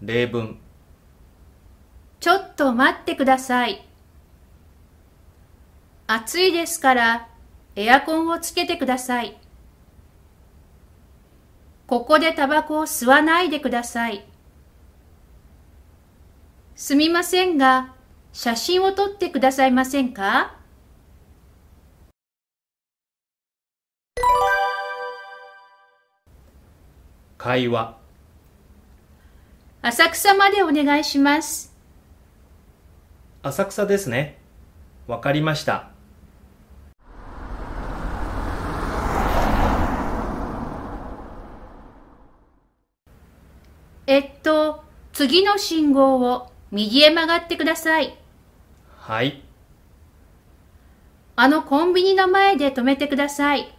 例文ちょっと待ってください。暑いですから、エアコンをつけてください。ここでタバコを吸わないでください。すみませんが、写真を撮ってくださいませんか？会話浅草までお願いします。浅草ですねわかりましたえっと、次の信号を右へ曲がってください。はいあのコンビニの前で止めてください。